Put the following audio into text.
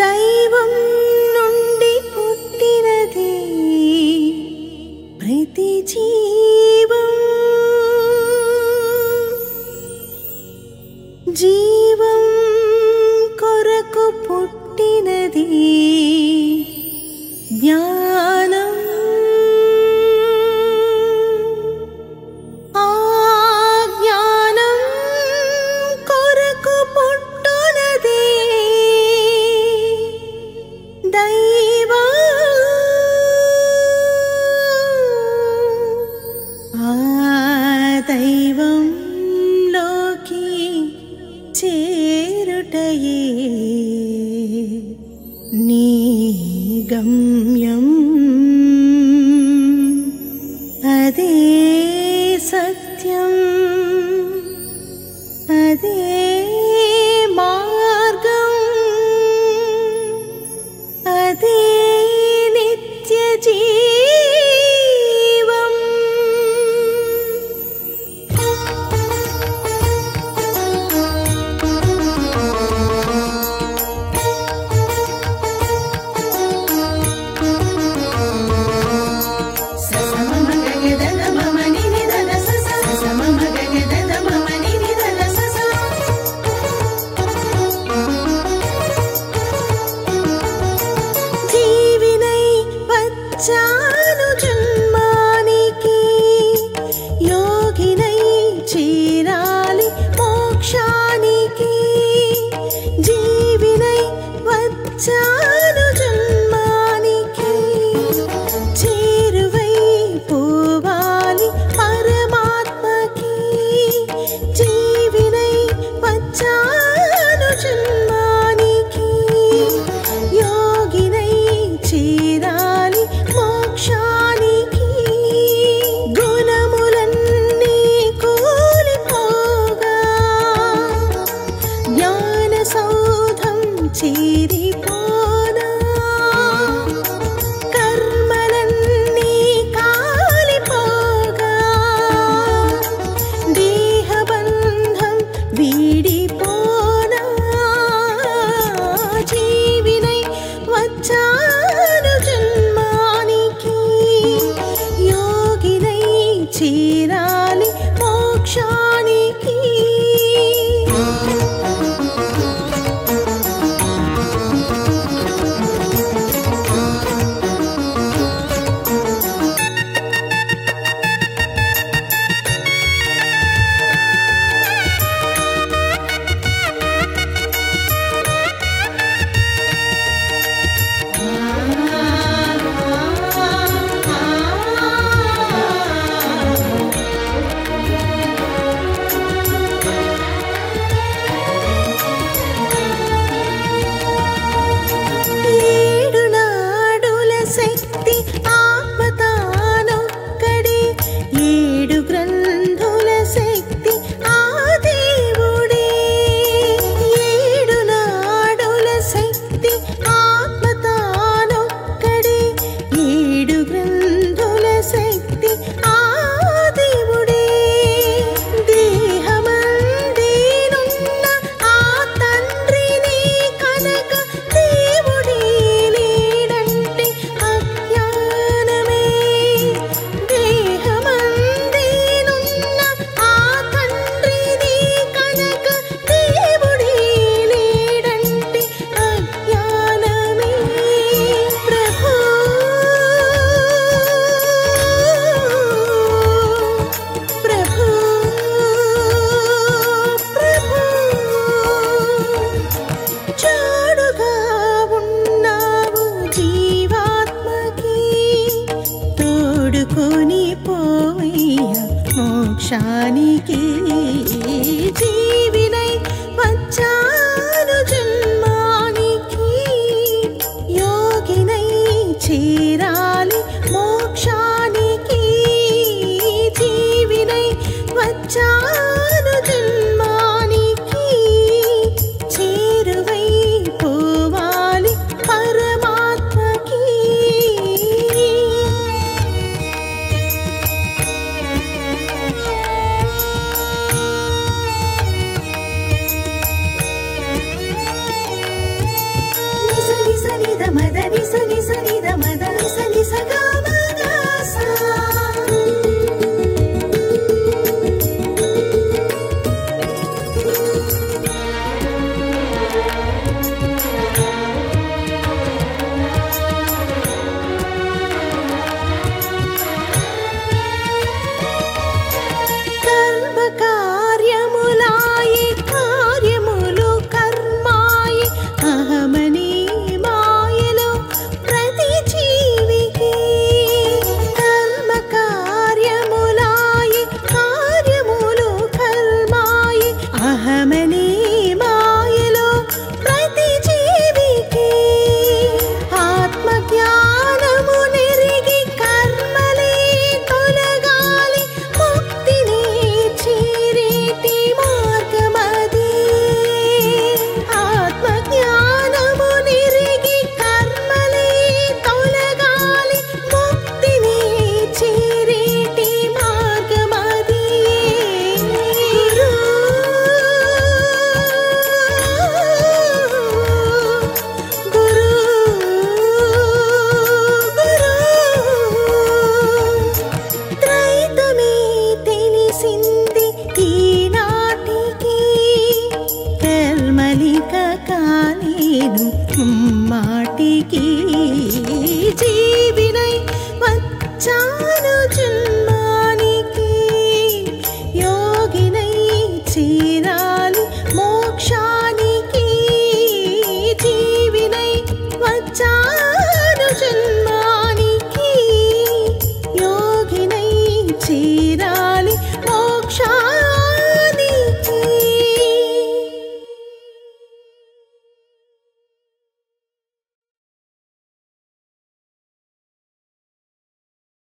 దైవం నుండి పుట్టినది. ప్రతి జీ രമ്യം. അതേ സത്യം. അതേ മാർഗം. അതേ നിത്യജീ see शानिके जीविनै वच्चा సనిద మద ని సని సనిద మద ని సని సగా మాటికి జీ